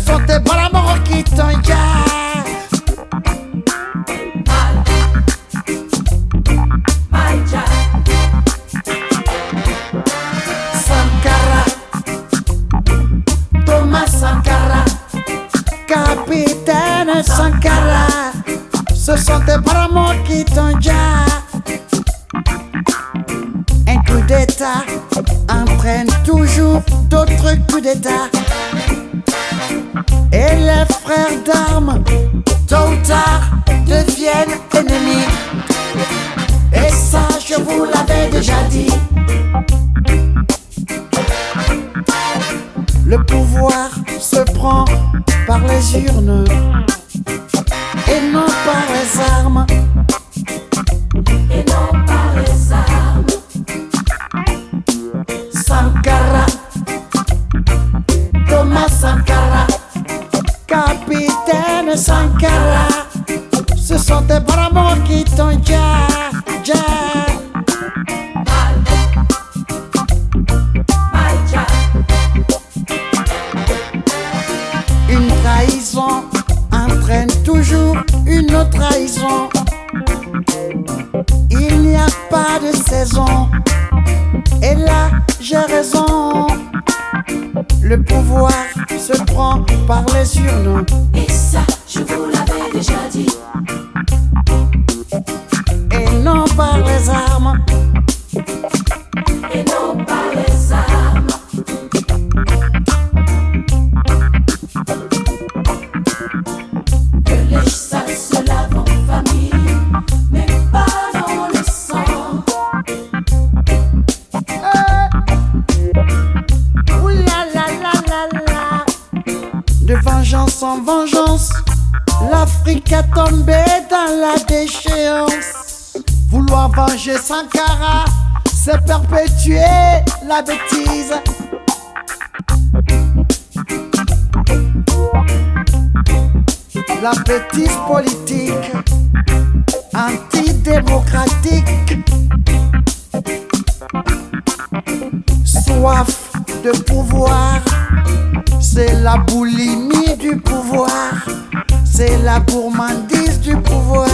Asante para morokito ya Sankara. Thomas Sankara. Capitaine Sankara. Ce Se sentait para morokito ya Un coup d'état entraîne toujours d'autres coups d'état. Frères d'armes, tôt ou tard, deviennent ennemis. Et ça, je vous l'avais déjà dit. Le pouvoir se prend par les urnes et non par les armes. Et non par les armes. Sankara, Thomas Sankara, capitaine Sankara, ce sont tes bras qui t'ont déjà. Malja, Une trahison entraîne toujours une autre trahison. Il n'y a pas de saison. Et là, j'ai raison. Le pouvoir se prend par les urnes et ça, je vous l'avais déjà dit. Vengeance en vengeance, l'Afrique a tombé dans la déchéance. Vouloir venger Sankara, c'est perpétuer la bêtise. La bêtise politique, antidémocratique. Soif de pouvoir, c'est la boulimie du pouvoir, c'est la gourmandise du pouvoir.